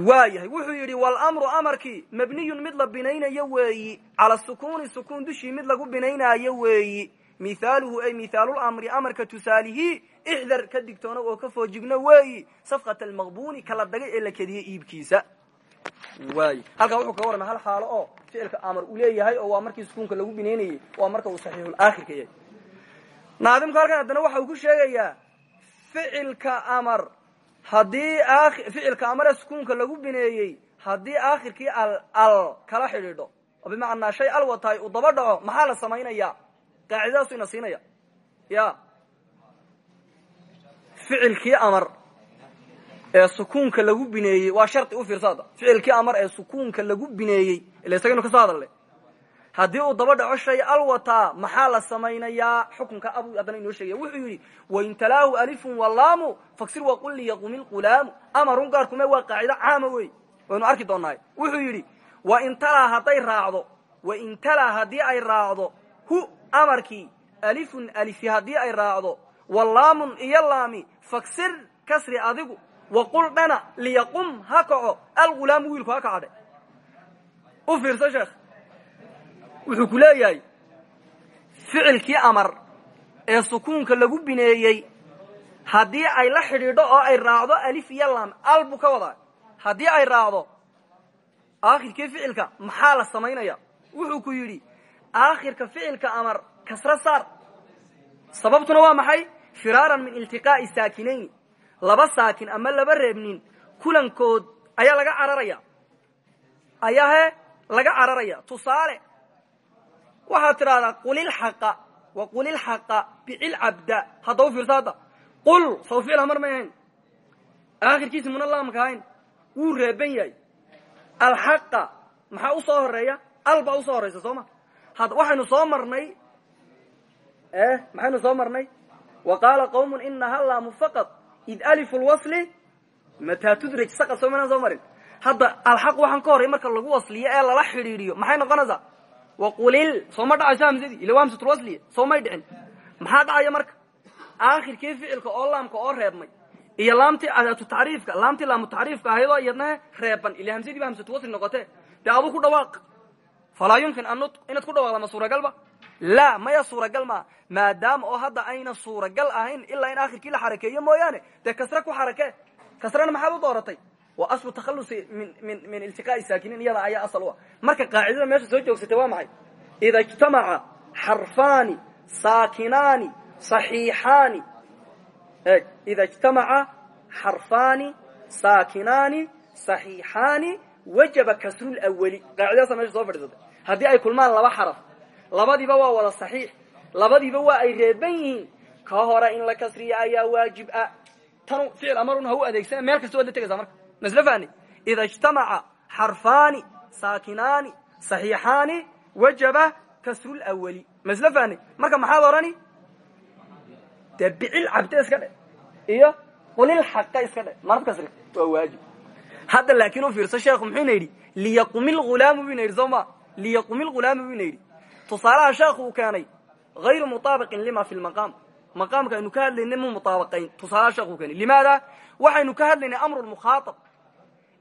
Waa yahay wuxuu yidhi walamru amarkii mabniyun mid la binaynayo weeyi cala sukuni sukuun dushii mid lagu binaynaayo weeyi. Mithaaluhu ay mithaalulamri amarka tusaalihi ixdar ka digtoono oo ka foojigno weeyi. Safqat almaqbuni kala dagay ee la kediyey iibkiisa waay. Halkaa wuxuu kaga warramay hal xaalo oo ficilka amar uu leeyahay oo waa markii sukuunka lagu binaynayey waa marka uu saxiixulaakhirka yahay. Naadimku halkan haddana waxa uu ku sheegayaa ficilka amar haddii ficilka amare sukuunka lagu bineeyey haddii aakhirkii al al kala xidhiidho oo bimacnaa shay al wataay uu daba dhaco maxaa la samaynaya? Qaacidadaasu ina siinaya. Ya ficilkii amar ee sukuunka lagu bineeyey waa shardi u fiirsaada ficilkii amar ee sukuunka lagu bineeyey ila isagaynu ka soo hadalnay haddii uu daba dhaco shay alwataa maxaa la samaynayaa? Xukunka abu haddana inoo sheegaya wuxuu yidhi wain talaahu alifun walaamu faksir waqul liyaqumi lqulaamu amarun gaarkume waa qaacido caama wey waynu arki doonaay wuxuu yidhi wain talaa hadday raacdo wain talaa haddii ay raacdo hu amarkii alifun alifi haddii ay raacdo walaamun iyo faksir kasri adigu waqul dhana liyaqum ha kaco algulaamu wiilku ha kacadhe u fiirso sheekh wuxuu ku leeyahay ficilkii amar ee sukuunka lagu bineeyey haddii ay la xidhiidho oo ay raacdo alif iyo lam al buu ka wadaa haddii ay raacdo aakhirkii ficilka maxaa la samaynaya wuxuu ku yidhi aakhirka ficilka amar kasro saar sababtuna waa maxay firaaran min iltiqaa'i saakinayn laba saakin ama laba reebnin kulankood ayaa laga cararaya ayaa he laga cararaya tusaale waxaad tidhahdaa qulilxaqa wa qulilxaqa bicil cabda hadda u fiirsa hadda qul saw ficil amar may ahayn. Aakhirkiisi muna laamka ahayn wuu reeban yahay. Alxaqa maxaa u soo horreeya al baa u soo horeysa soo ma? Had waxaynu soo marnay eh maxaynu soo marnay? Wa qaala qawmun inaha laamu faqad id alifu lwasli mataa tudraj saqad soo maynaan soo marin hadda alxaq waxaan ka horey marka lagu wasliyo ee lala xidhiidhiyo maxay noqonaysaa waqulil soo ma dhacayso hamsadii ila waa may dhicin maxaa dhacaya marka aakhirkii ficilka oo laamka oo reebmay iyo laamtii adaatu tacriifka laamtii laamu tacriifka ahaydoo iyadna reeban ila hamsadii ba hamsatuwasli noqote dee ku dhawaaq falaa yumkin an nutq inaad ku dhawaaqda ma suuragalba la maya suuragal maa maadaama oo hadda ayna suuragal ahayn ilaa in aakhirkii la xarakeeyo mooyaane dee kasre ku xarake. Kasrena maxaad u dooratay? Waa aslu takhalusi min min min iltiqaa'i saakiniin iyada ayaa asal u ah. Marka qaacidada meesha soo joogsatay waa maxay? Ida ijtamaca xarfaani saakinaani saxiixaani. Ida ijtamaca xarfaani saakinaani saxiixaani wajaba kasrulawali qaacidadaasa meesha soo fadhiisatay. Haddii ay kulmaan laba xaraf labadiiba waa wada saxiix. Labadiiba waa ay reeban yihiin. Ka hore in la kasriya ayaa waajib ah. Tanu ficil amarun ha u adeegsana meel kasta waad la tegaysaa marka. Masl fahni ida ijtamaca xarfaani saakinaani saxiixaani wajaba kasrulawali masl fahni marka maxaad odhani dee bicil cabde iska dhe. Iyo qulil xaqa iska dhe. Marad kasri waa waajib. Hadda laakiin u fiirso sheekhu muxuuna yidhi liyaqumi lghulaamu buyna yidhi soo ma liyaqumi lghulaamu buyna yidhi tusaalaha sheekhu uu keenay hayru mutaabiqin lima fi lmaqaam maqaamka aynu ka hadlaynay mu mutaabaqayn. Tusaalaha sheekhu keenay. Limaada waxaynu ka hadlaynay amru mukhaaab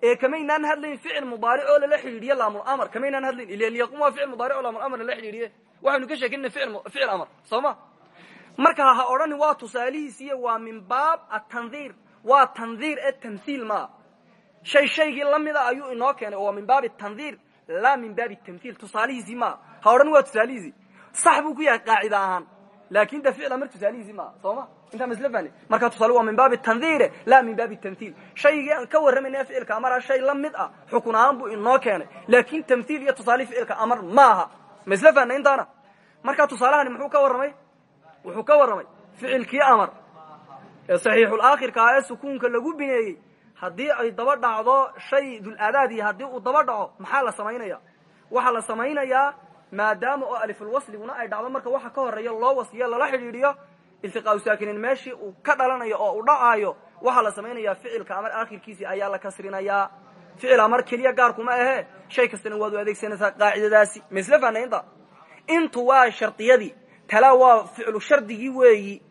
ee kamaynaan hadlayn ficil mudaaric oo lala xidhiidhiye laamlamr kamaynaan hadlayn ila liyaqum waa ficil mudaaric oo laamlamr lala xidhiidhiye. Waxaynu ka sheekinayna ficil amr soo ma? Marka ha odhani waa tusaalihiisiiyo waa min baab atanhiir waa tanhiir ee tamhiil maa shay shaygii lamida ayuu inoo keenay oo waa min baabi tanhiir laa min baabi tamhiil tusaalihiisii maa ha odhan waa tusaalihiisii sax buu ku yahay qaacida ahaan. Laakin de ficil amar tusaalihiisii maa soo ma? Intaa masl fahni marka tusaale waa min baabi tanhiire laa min baabi tamhiil shaygii aan ka warramayna ficilka amara shay la mid ah xukun ahaan buu inoo keenay. Laakin tamhiil iyo tusaalihi ficilka amar maaha. Masl fahna intaana? Marka tusaalahani muxuu ka ah haddii ay daba dhacdo shay dul-aadaad iyo haddii uu daba dhaco maxaa la samaynaya? Waxaa la samaynayaa maadaama oo alifulwasliguna ay dhacdo marka waxa ka horreeya loo wasliyo lala xidhiidhiyo iltiqaau saakiniin meeshii uu ka dhalanayo oo uu dhacaayo waxaa la samaynayaa ficilka amar aakhirkiisii ayaa la kasrinayaa ficil amar keliya gaarkuma ahe shay kastana waad u adeegsanaysaa qaacidadaasi masle fanaynta intu waa shardiyadii tala waa ficlu shardigii weeyi.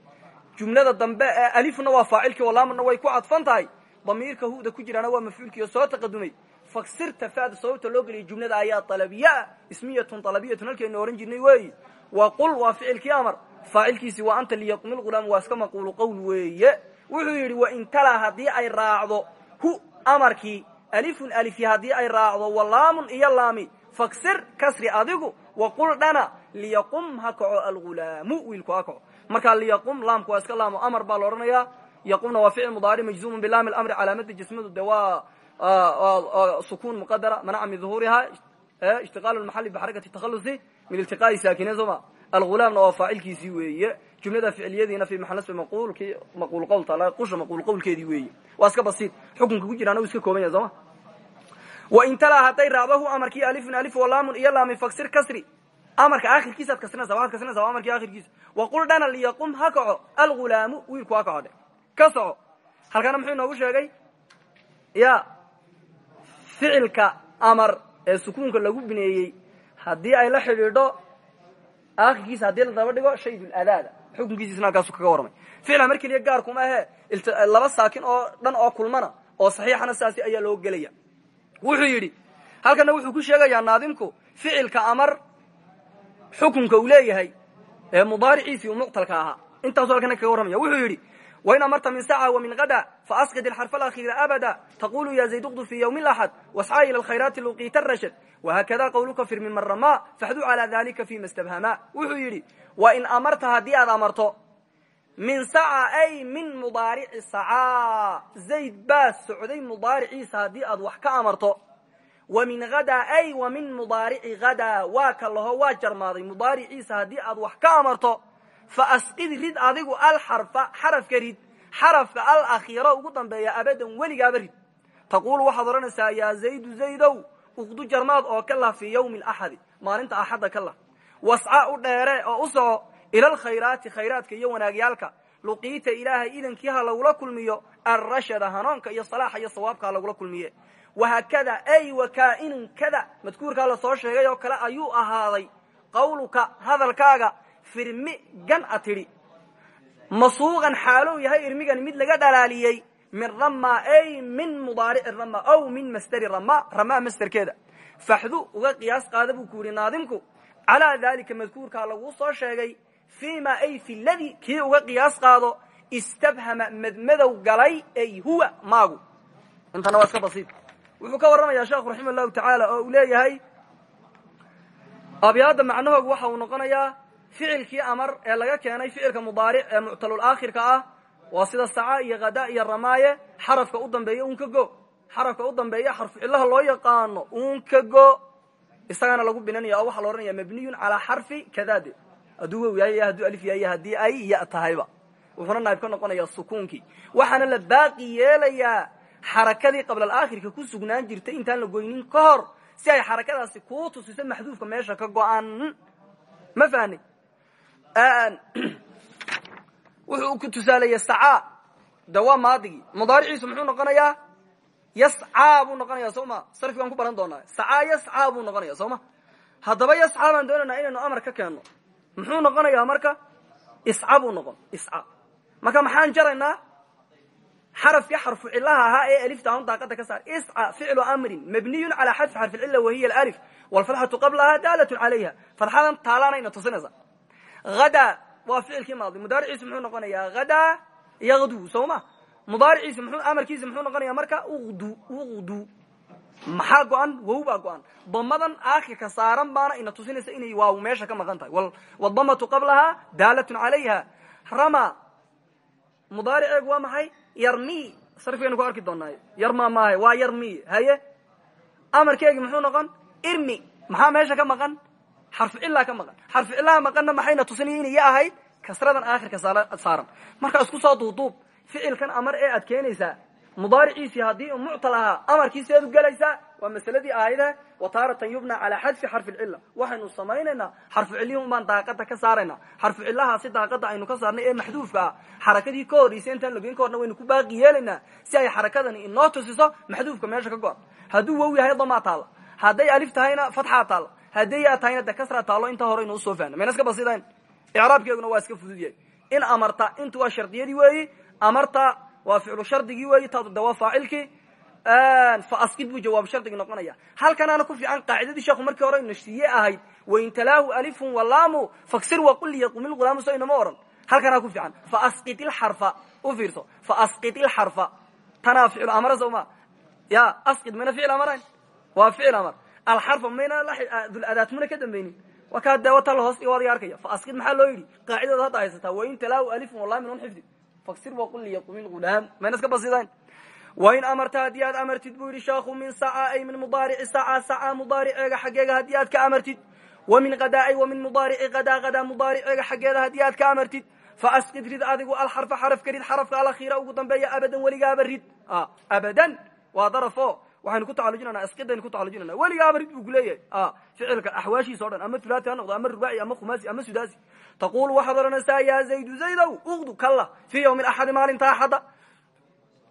Jumlada dambe ee alifna waa faacilkii walaamuna way ku cadfan tahay damiirka huda ku jiraana waa mafcuulkii oo soo taqadumay. Faksirta faada sababta loo geliyay jumlada ayaa alabiyaa ismiyatun alabiyatun halkaynu ohan jirnay weeyi. Wa qul waa ficilkii amar faacilkiisi waa anta liyaqumi lghulaam waa iska maquulu qowl weeye. Wuxuu yidhi wain talaa haddii ay raacdo hu amarkii alifun alifi haddii ay raacdo walaamun iyo laami faksir kasri adigu waqul dhana liyaqum ha kaco algulaamu wiilku ha kaco. Markaa liyaqum laamku waa iska laamo amar baa la odhanayaa yaqumna waa ficil mudaaric majzuumun bilaami lamri calaamada jasmadu de waa sukun muqadara manaca min duhuuriha ishtiqaal maxali bixarakati takhalusi min iltiqaa'i saakiniin soo ma algulaamna waa faacilkiisii weeye jumlada ficiliyadiina fi nasbi maqulki maquul qowlta qusha maquul qowlkeedii weeye waa iska basiid xukunka ku jiraana u iska kooban yahay sooma wain talaa hadday raacdahu amarkii alifun alif walaamun iyo laami faksir kasri amarka akhirkiisaad kasrinaysa waxaad kasrinaysa waa amarkii akhirkiisa waqul dhana liyaqum ha kaco algulaamu wiilku ha kaco dhe ka soco halkana muxuu inoogu sheegay? Ya ficilka amar ee sukuunka lagu bineeyey haddii ay la xidhiidho akhirkiisa haddii la daba dhigo shaydul adaada. Xukunkiisisna halkaasu kaga warramay. Ficil amar keliya gaarkuma ahe laba saakin oo dhan oo kulmana oo saxiixana saasi ayaa loo gelaya. Wuxuu yidhi halkana wuxuu ku sheegayaa naadimku ficilka amar xukunka uu leeyahay ee mudaariciisii uu muctalka ahaa. Intaasu halkana kaga warramaya. Wuxuu yidhi wain amarta min saca wa min gada faasqid alxarfa alakhiira abada taqulu ya zayd uqdu fi ywmi laxad wascaa ila alkhayraati luqiita rashad wahakada qawluka fir min marama faxdu calaa dalika fima stabhama wuxuu yidhi wa in amarta haddii aad amarto min saca ay min mudaarici sacaa zayd baa socday mudaariciisa haddii aad wax ka amarto wa min hada ay wa min mudaarici hada waa ka laho waa jarmaaday mudaariciisa haddii aad wax ka amarto fa asqid rid adigu alxarfa xarafka rid. Xarafka alakhiira ugu dambeeya abadan weligaaba rid. Taquulu waxaad odhanaysaa yaa zaydu zaydow uqdu jarmaad oo ka lah fii ywmi axadi maalinta axadda ka lah wasca u dheere oo u soco ila alkhayraati khayraadka iyo wanaagyaalka luqiita ilaahay idankii ha lagula kulmiyo alrashada hanoonka iyo salaaxa iyo sawaabka ha lagula kulmiye. Wahaakada ay wa kaa'inun kada. Madkuurkaa la soo sheegay oo kale ayuu ahaaday qawluka hadalkaaga firmi gan a tidhi. Masuuqan yahay irmigan mid laga dhalaaliyey min rama ay min mudaarici rama aw min masderi rama ramaa masderkeeda faxdu uga qiyaas qaada buu ku naadimku calaa dalika madkuurkaa laguu soo sheegay fii ma ay fi ladi kii uga qiyaas qaado istabhama madmadow galay ay huwa maagu. Intana waa iska wuxuu ka warramayaa sheekhu raxima allahu oo uu leeyahay abyaadda waxa uu noqonayaa ficilkii amar ee laga keenay ficilka mudaaric ee muctalul aakhirka ah waa sida saca iyo hada iyo ramaaye xarafka u dambeeya un ka go. Xarafka u dambeeya xarfu cillaha loo yaqaano un ka go. Isagaana lagu binanaya oo waxaa la odhanaya mabniyun calaa xarfi kadade hadduu wow yahay hadduu alif yahay haddii ay ya tahayba. Wuxuuna naayib ka noqonaya sukuunkii. Waxaana la baaqi yeelayaa xarakadii qabla alaakhirka ku sugnaan jirtay intaan la goynin ka hor si ay xarakadaasi kuu tusiso maxduufka meesha ka go-an ma fahni wuxuu ku tusaalaya sacaa de waa maadigii muxuu noqonayaa yascaa noqonaya soo ma? Sarfigaan ku baran doonaa. Sacaa yascaa noqonaya soo ma? Haddaba yascaa baan amar ka keenno muxuu noqonayaa marka? Isca buu noqon isca. Marka maxaan jaraynaa? Xarafkii xarfu cilaha ahaa ee alifta ahun daaqada ka saar. Isca ficlu amrin mabniyun calaa xadfi xarfi cilla wahiya alif. Walfatxatu qablaha daalatun calayha. Fatxadan taalaanayna tusinaysa hada waa ficilkii maadi mudaariciisu muxuu noqonayaa hada yaqdu soo ma? Mudaariciisu mxuu amarkiisa muxuu noqonaya marka uqdu maxaa go-an? Wow baa go-an. Damadan aakhirka saaran baana ina tusinaysa inay waaw meesha ka maqan tahay. Wadamatu qablaha daalatun calayha. Rama mudaariceegu waa maxay? Yarmi. Sarfigaynu ku arki doonaayo yarma maaha waa yarmi. Haye? Amarkeegi muxuu noqon? Irmi. Maxaa meesha ka maqan xarfu cilaa ka maqan. Xarfu cilaha maqanna maxayna tusinaya inay ahayd kasradan aakhirka saaran. Marka isku soo duuduub ficilkan amar ee aad keenaysaa mudaariciisii haddii u muctal ahaa amarkiiseedu gelaysaa waa masaladii aayade wa taaratan yubna calaa xadfi xarfi lcila waxaynu samaynaynaa xarfu cilihun baan daaqada ka saaraynaa xarfu cilahaasi daaqada aynu ka saarnay ee maxduufka ah. Xarakadii ka horreysay intaan lageyn ka horna waynu ku baaqi yeelaynaa si ay xarakadani inoo tusiso maxduufka meesha ka go-an. Hadduu wow yahay damaa taalla. Hadday alif tahayna fatxaa taalla hadday yaa tahayna de kasra taallo intaa horeynu u soo fahna mayna iska basidayn icraabkeeguna waa iska fudud yahay in amarta intu waa shardiyadii weeyi amarta waa ficlu shardigii weeyi taadu de waa faacilkii fa askid buu jawaab shardigii noqonaya. Halkanaana ku fiican qaacidadii sheekhu markii hore nashtiye ahayd wain talaahu alifun walaamu faksir waqul liyaqumi lghulaamu so inama oran. Halkanaa ku fiican. Fa asqid ilxarfa u fiirso. Fa asqid ilxarfa tanaa ficlu amara soo ma. Ya asqid mayna ficil amarayn? Waa ficil amar alxarfa mayna duladaat muna ka dambaynin. Waa kaa daawata la hoos dhigo adiga arkaya. Fa askid maxaa loo yidhi? Qaacidada hadda haysataa wain talaahu alifun walaamu min un xifdi. Faksir waqul liyaqumi lghulaam mayna iska basidayn wain amarta haddii aad amartid buu yidhi sheekhu min saca ay min mudaarici saca saca mudaariceega xaggeega haddii aad ka amartid. Wa min qadaai wa min mudaarici qadaa qadaa mudaariciga xaggeeda haddii aad ka amartid. Faasqid rid adigu alxarfa xarafka rid xarafka alakhiira ugu dambeeya abadan weligaaba rid. Abadan? Waa darafo waxaynu ku tacalujinana asqidaynu ku tacalujinana weligaaba rid buu kuleeyahay ficilka axwaashiisa o dhan ama thulaati ha noqdo ama rubaci ama khumaasi ama sudasi taqulu waxaad odhanaysaa ya zaydu zaydow uqdu kalla fii ywmi axadi maalinta axada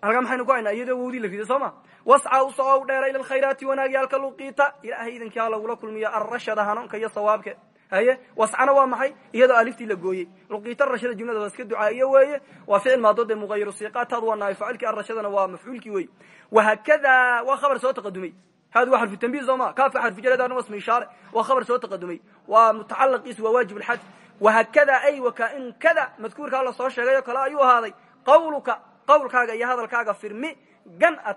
halkaa maxaynu ku haynaa iyadoo wowdii la riday soo ma? Wasca u dheera ila alkhayraati wanaagyaalka luqiita ilaahay idankii ha lagula kulmiya arrashada hanuunka iyo sawaabke haye wascana waa maxay? Iyadoo aliftii la gooyey. Luqiita arashada jumlada waa iska ducaaiyo weeye waa ficil maadoode mugayiru siiqaataadu waa naay facilkii arashadana waa mafcuulkii wey wahakada waa khabar soo taqadumay. Hadu waa xarfu tanbih soo ma? Kaafka xarfu jaradana wasma ishaare. Waa khabar soo taqadumay. Waa mutacalaqiisu waa waajib alxad. Wahakada ay wakain kada madkuurkaa la soo sheegay oo kale ayuu qawluka qawlkaaga iyo hadalkaaga firmi gan a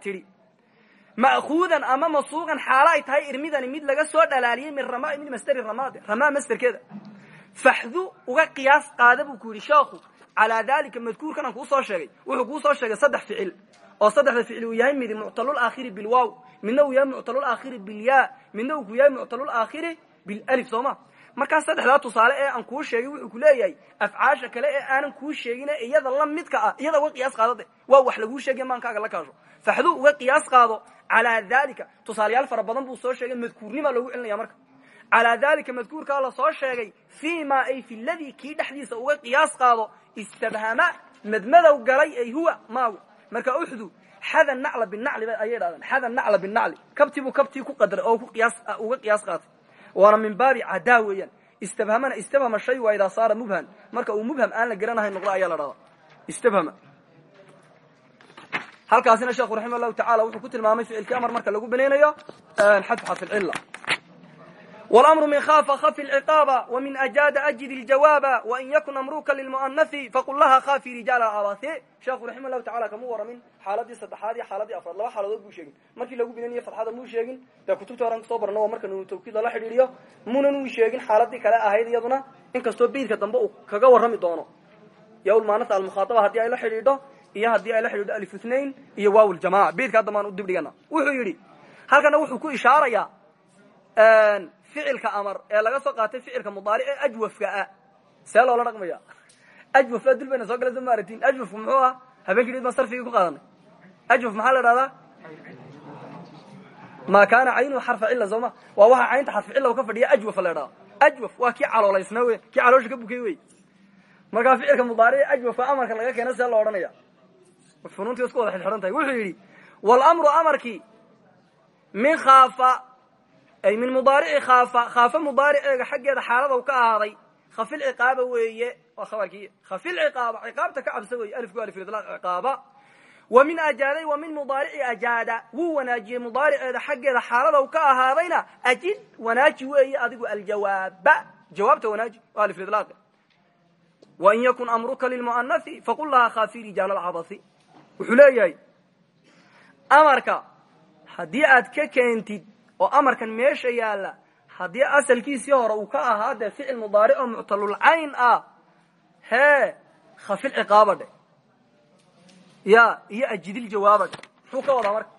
ma'kuudan ama masuuqan xaalo ay tahay irmidani mid laga soo dhalaaliyey min rama min masteri ramaade ramaa masterkeeda faxdu uga qiyaas qaada buu ku yidhi sheekhu calaa dalika madkuurkan aan kuu soo sheegay wuxuu kuu soo sheegay saddex ficil oo saddexda ficil uu yahay midi muctalulaakhiri bilwow midna uu yahay muctalulaakhiri bilyaa midna uu ku yahay muctalulaakhiri bilif soo ma markaa saddexdaa tusaale ee aan kuu sheegay wuxuu ku leeyahay afcaasha kale ee aanan kuu sheegin iyada la midka ah iyada uga qiyaas qaadade waa wax laguu sheegay maankaaga la kaasho. Faxduu uga qiyaas qaado calaa dalika tusaalayaal fara badan buu soo sheegay madkuurnima loogu celinaya marka. Calaa dalika madkuurkaa la soo sheegay fi ma ay fi ladii kii dhexdiisa uga qiyaas qaado istabhama madmadow galay ay huwa maagu marka uxdu xada nacla binacli ayay dhahdeen xada nacla binacli. Kabtibuu kabtii ku qadaray oo uga qiyaas qaatay waana min baabi cadaa weeyaan. Istabhamana istabhama shay waa idaa saara mubham. Marka uu mubham aan la garanahay noqdo ayaa la dhahdaa istabhama. Halkaasina sheekhu raxima allahu tacala wuxuu ku tilmaamay ficilkii amar marka lagu banaynayo xadfu xadfi lcila wlmru min khafa khafi lciqaaba wamin ajaada ajid iljawaaba wain yakun amruka lilmu'anathi faqul laha khafi rijaal alcabathi sheekhu raxima allahu tacala kamuu waramin xaaladii saddexaad iyo xaaladii afraad laba xaaladood buu sheegin markii lagu binanayo fadxada muu sheegin dee kutubta horan ka soo barno waa marka nunu tawkiid lala xidhiiriyo munan uu sheegin xaaladii kale ahayd iyaduna inkastoo beydka dambe uu kaga warrami doono yawlmaanata almukhaataba haddii ay la xidhiidho iyo haddii ay la xidhiidho alif ithnain iyo waaw ljamaca beydkaa dambaan u dibdhigana wuxuu yidhi halkana wuxuu ku ishaarayaa ficilka amar ee laga soo qaatay ficilka mudaaric ee ajwafka ah. See loola dhaqmaya. Ajwaf baa dul bayna soo gala soo maaratiin ajwafku muxuu ah? Habeenkii dhid baan sarfigii ku qaadanay. Ajwaf maxaa la idhahdaa ma kaana caynuhu xarfa cilla soo ma waa waxa caynta xarfu cilla ka fadhiya ajwafa la idhahda ajwaf waa kii caloolaysnaa wey. Kii caloosha ka bukay wey. Markaa ficilka mudaaric ee ajwafka amarka laga keena see loo odhanaya. Funuuntii isku wada xidxidhan tahay. Wuxuu yidhi wlmru amarkii min khaafa ay min mudaarici khaafa khaafa mudaariceega xaggeeda xaalada ka ahaaday. Khafilciqaaba weeye. Waa khabarkii khafilciqaaba ciqaabta ka cabsa weeye. Alifku alif idlaaq ciqaaba. Wa min ajaaday wa min mudaarici ajaada. Wuu wanaajiyey mudaariceeda xaggeeda xaalada ka ahaadayna. Ajid wanaaji weeye adigu aljawaaba jawaabta wanaaji alif idlaaq wain yakun amruka lilmu'anathi faqul lahaa khaafi rijaal alcabathi wuxuu leeyahay amarka haddii aad ka keentid oo amarkan meesha yaalla haddii asalkiisii hore uu ka ahaa dee ficil mudaaric oo muctalulcayn ah hee khafil ciqaaba dhe. Ya iyo ajidiljawaaba dhe. Muxuu ka wadaa marka?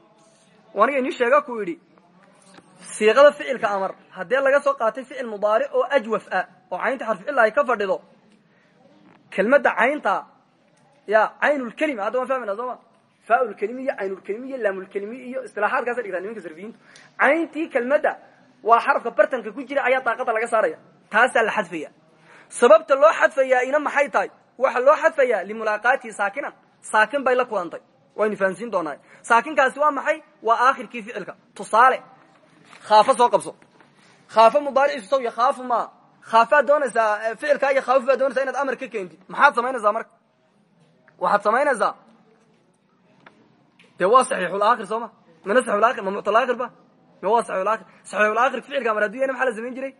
Aniga inii sheega ku yidhi siiqada ficilka amar haddii laga soo qaatay ficil mudaaric oo ajwaf ah oo caynta xarficilla ay ka fadhido kelmadda caynta ya caynulkelima hadda waan fahmayna soo ma faaulkelimi iyo caynulkelimi iyo laamulkelimi iyo isilaaxaadkaasa dhigtaa nimanka sarfiyiintu cayntii kelmadda waa xarafka bartanka ku jira ayaa daaqada laga saaraya taasaa la xadfaya sababta loo xadfayaa ina maxay tahay waxa loo xadfayaa limulaaqaatihi saakinan saakin bay la kulantay waynu fahansiin doonaa saakinkaasi waa maxay waa aakhirkii ficilka tusaale khaafo soo qabso khaafo mudaariciisu saw yakhaafu ma khaafaad doonaysaa ficilkaa iyo khaafu baad inaad amar keentid maxaad samaynaysaa marka waxaad samaynaysaa de waa saxiixulaakir soo ma? Mana saxiixulaakir ma muctalaakhir ba? Ma waa saxiixulaakir saxiixulaakir ficilka amar hadduu yana maxaa la samayn jiray?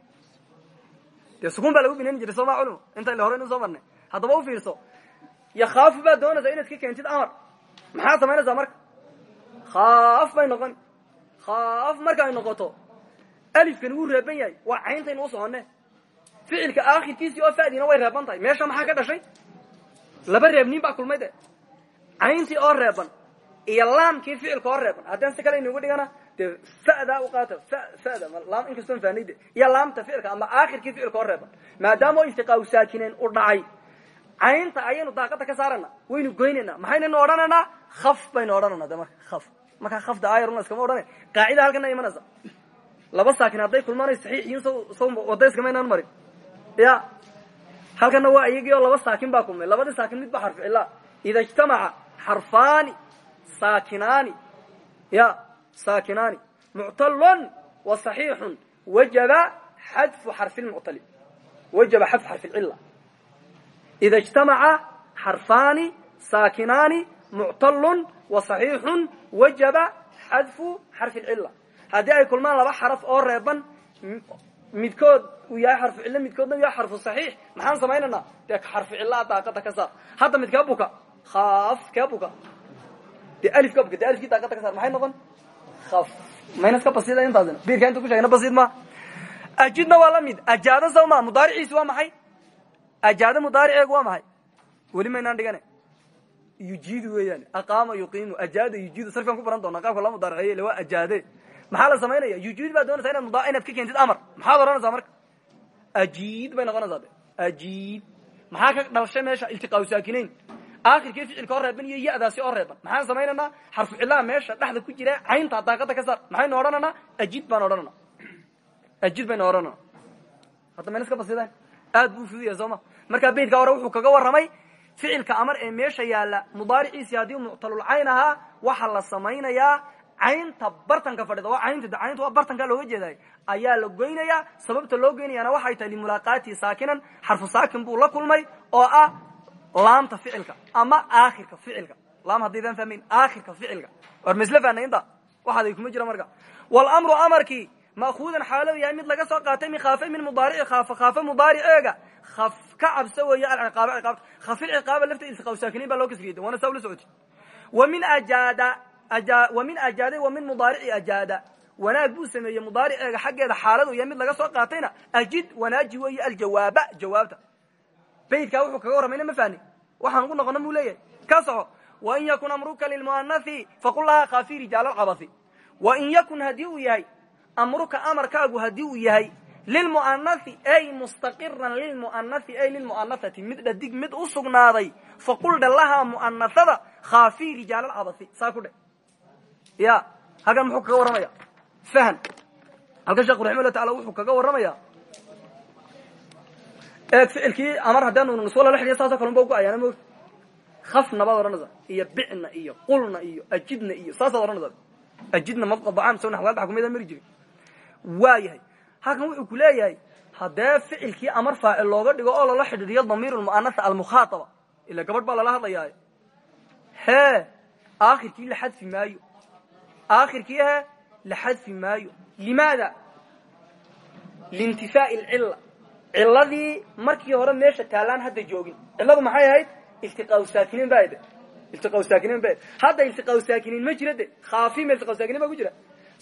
Dee sukun baa lagu binayn jiray soo ma culum inta hore inu soo marnay. Haddaba u fiirso. Yakhaafu baad doonaysaa inaad ka keentid amar. Maxaad samaynaysaa marka? Khaaf bay noqon. Khaaf marka ay noqoto. Alifkani wuu reeban yahay waa cayntaynu u soconne. Ficilka aakhirkiisii oo fa'diina way reeban tahay. Meesha maxaa ka dhashay? Laba reebniin baa kulmay de. Cayntii oo reeban iyo laamkii ficilka oo reeban haddaan si kale inugu dhigana dee fada uqaata fada laam inkastoon faanayde iyo laamta ficilka ama aakhirkii ficilka hor reeban maadaama iltiqaau saakineen u dhacay caynta ayaynu daaqada ka saarana waynu goynayna maxaynanu odhanaynaa af baynu odhanayna de marka af markaa afda ayaruna iskama qaacida halkana imanaysa. Laba saakin hadday kulmaanay saxiix yihiin s wada iskamaynaan marin. Ya halkana waa iyagii laba saakin baa kulmay labadii saakin mid ba xarf cila ida ijtamaca xarfaani saakinaani ya saakinaani muctalun wa صaxiixun wajaba xadfu xarfi lmuctali wajaba xadfu xarfi lcila ida ijtamaca xarfaani saakinaani muctalun wa صaxiixun wajaba xadfu xarfi lcila haddii ay kulmaan laba xaraf oo reeban midkood uu yahay xarfu cillo midkoodna yahay xarfu saxiix maxaan samaynaynaa dee xarfu cillaa daaqada ka saar hadda mid kee buka kaaf kee buka dee alif ka buka dee alifkii daaqada ka saar maxay noqon? Af maynas ka basida intaasina? Biirka inta ku sheegna basid ma? Ajidna waa la mid. Ajaada saw ma? Mudaariciisi waa maxay? Ajaada mudaariceegu waa maxay? Weli maynaan dhigane. Yujiidu weeyaan. Aqaama yuqiimu. Ajaada yujiidu. Sarfigan ku baran doonaa. Qaabka loo mudaariceeye le waa ajaade. Maxaa la samaynaya yujiid baa doonaysa inaad muda inaad ka keentid amar. Maxaad odhanaysaa marka? Ajiid bay noqonaysaa de. Ajiid. Maxaa ka dhalashay meesha? Iltiqaau saakinayn akhirkii ficilka oo reeban iyo yadaasi oo reeban maxaan samaynaynaa xarfu cillaha meesha dhexda ku jira caynta daaqada ka saar. Maxaynu odhananaa ajid baan odhanana. Ajid baynu odhanana. Hadda mayna iska basidaan aad buu fududyahay soo ma markaa hore wuxuu kaga warramay ficilka amar ee meesha yaalla. Mudaariciisii haddii muctalulcayn ahaa waxaa la samaynayaa caynta bartanka fadhida. Waa caynta de caynta waa looga jeeday ayaa la goynayaa. Sababta loo goynayaana waxay tahay limulaaqaatihi saakinan. Xarfu saakin buu la kulmay oo ah laamta ficilka ama aakhirka ficilka. Laam haddaydaan fahmayn aakhirka ficilka. War ma isla fahnay inta kuma jira marka. Walamru amarkii ma'kuudan xaalo yahay mid laga soo qaatay min khaafe min mudaarici khaafa khaafa mudaariceega khaf ka cabso weeye alciqaaba ciqaabta khafil ciqaaba lafta iltiqaw saakiniin baa loo kasriyay waana saa ula socoti. Wa min ajaada wa min ajaada wa min mudaarici ajaada. Wanaag buu sameeyey mudaariceega xaggeeda xaaladu yahay mid laga soo qaatayna baydkaa wuxuu kaga warramayna ma fahni waxaan ugu noqona buu leeyahay? Ka soco yakun amruka lilmu'anathi faqul laha kaafi rijaal alcabasi wain yakun haddii yahay amruka amarkaagu haddii uu yahay lilmu'anathi ay mustaqiran lilmu'anathi ay lilmu'anathati mid dhadig mid u sugnaaday faqul dhe lahaa mu'anathada khaafi rijaal alcabasi saa dhe ya halkan muxuu kaga warramaya fahan halkan sheekhu raximah taala wuxuu kaga warramaya eeg ficilkii amar haddaan nuswa lala xidhiya saasoo kalun ba ugu ayaana moogta. Khafna baad odhanaysaa iyo bicna iyo qulna iyo ajidna iyo saasaad odhanaysaa. Ajidna madqadacaan soo naxwaad waxa kumida mari jirin waa yahay. Halkan wuxuu ku leeyahay haddee ficilkii amar faacil looga dhigo oo lala xidhiiriyo damiir lmu'anasa almukhaataba ila gabadh baa lala hadlayaa. Hee aakhirkii la xadfi maayo. Aakhirkii he la xadfi maayo. Limaada? Liintifaa'i alcilla ciladii markii hore meesha taalaan hadda joogin. Ciladu maxay ahayd? Iltiqaau saakiniin ba de iltiqaau saakiniin ba hadda iltiqaau saakiniin ma jira de khaafima iltiqaau saakiniin ba ku jira.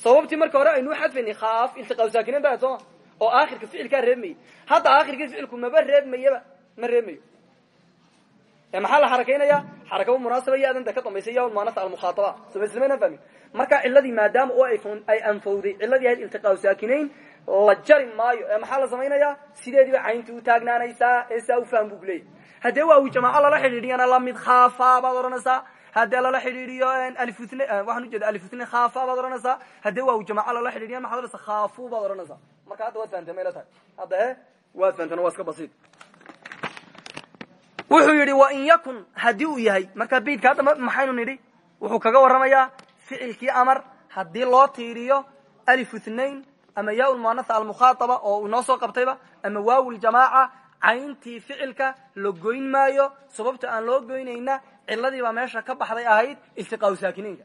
Sababtii marka hore aynuu xadfaynay khaaf iltiqaau saakiniin ba sooma oo aakhirka ficilkaa reebmayay hadda aakhirkii ficilku maba reebmayaba ma reebmayo. Ee maxaa la xarakaynaya xarakaba munaasaba yadan de ka dambaysa ya muanasa almukhaataba samaysmayna fahmin? Marka ciladii maadaama oo ay anfowday ciladii ahayd iltiqaau saakinayn la jari maayo ee maxaa la samaynayaa? Sideediiba cayntii u taagnaanaysaa ee saa u faham buu kuleeyahy haddee waa wi jamaaco lala xidhiidhiyana la mid khaafa baad odhanaysaa. Haddee lala xidhiidhiyo alifutne waxaan ujeeda alifutne khaafa baad odhanaysaa. Haddee waa wi jamaaco lala xidhiidhiya maxad odhanaysaa khaafu baad odhanaysaa. Marka hadda waad fahamtay mayla tahay. Hadda e waad fahamteen waa iska basiid. Wuxuu yidhi wain yakun haddii uu yahay. Markaa beydka hadda maxaynu nidhi? Wuxuu kaga warramayaa ficilkii amar. Haddii loo tiiriyo alif ithnain ama yaa lmuanasa almukhaataba oo uu inoo soo qabtayba ama waaw ljamaaca cayntii ficilka la goyn maayo sababta aan loo goynayna ciladii baa meesha ka baxday ahayd iltiqaau saakiniinka.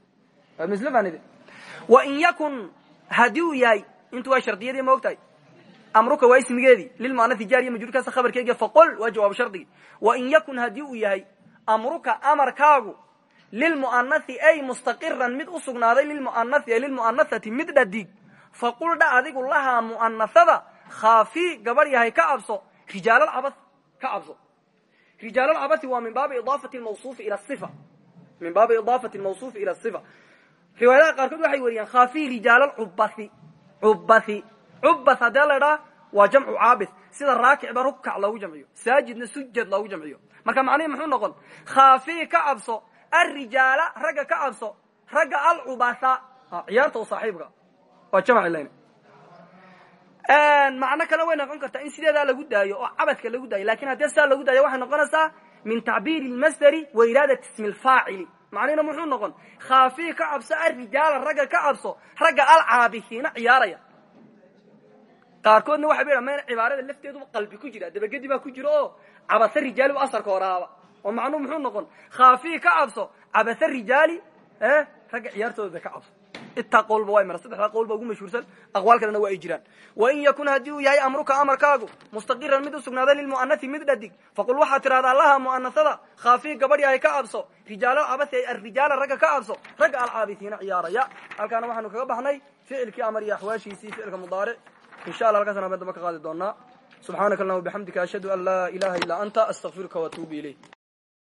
Wain yakun haddii uu yahay intu waa shardiyadii ma ogtahay? Amruka waa ismigeedii lilmuanasi jaariya majruurkaasa khabarkeegi faqol waa jawaab shardigii wain yakun haddii uu yahay amruka amarkaagu lilmu'anasi ay mustaqiran mid u sugnaaday lilmu'anasi ay dhadig faqul dha adigu lahaa mu'anasada khaafi gabadh yahay ka cabso rijaalalcabas ka cabso rijaalalcabasi waa min baabi idaafati mawsuufi ila ifa min baabi idaafati mawsuufi ila sifa riwaayadaha qaarkood waxay weriyaan khaafihi rijaal cubathi cubathi cubbath haddee la idhaa waa jamcu caabis sida raakicba rukac loogu jamciyo saajidna sujad loogu jamciyo marka macnihi muxuu noqon khaafihi ka cabso alrijaala ragga ka cabso ragga alcubatha ciyaarta u waa jamc len macno kale way noqon kartaa in sideedaa lagu daayo oo cabadka lagu daayo. Lakin haddii sidaa lagu daayo waxay noqonaysaa min tacbiiri lmasderi wa iraadat ismi lfaacili macnihina muxuu noqon? Khaafihi ka cabso alrijaala ragga ka cabso ragga alcaabisiina ciyaaraya. Qaarkoodna waxay ba mayna cibaarada lafteeduba qalbi ku jira dabagedi baa ku jira oo cabase rijaali bu asarka horaaba oo macnuhu muxuu noqon? Khaafihi ka cabso cabase rijaali ragga ciyaartooda ka cabso intaa qowlba waa mara saddexdaa qowl ba ugu mashhuursan aqwaal kalena waa ay jiraan. Wain yakun haddii uu yahay amruka amarkaagu mustaqiran mid u sugnaaday lilmu'anasi mid dhadig faqul waxaad tidhahdaa laha mu'anasada khaafihi gabadhi ay ka cabso rijaalo cabase arijaala ragga ka cabso ragga alcaabisiina ciyaaraya. Halkaana waxaanu kaga baxnay ficilkii amar iyo axwaashiisii ficilka mudaaric insha allah halkaasna habeen damba ka qaadi doonaa subxaanaka allahuma bixamdika ashhadu an laa ilaha illaa anta astaqfiruka waatuubu ilayk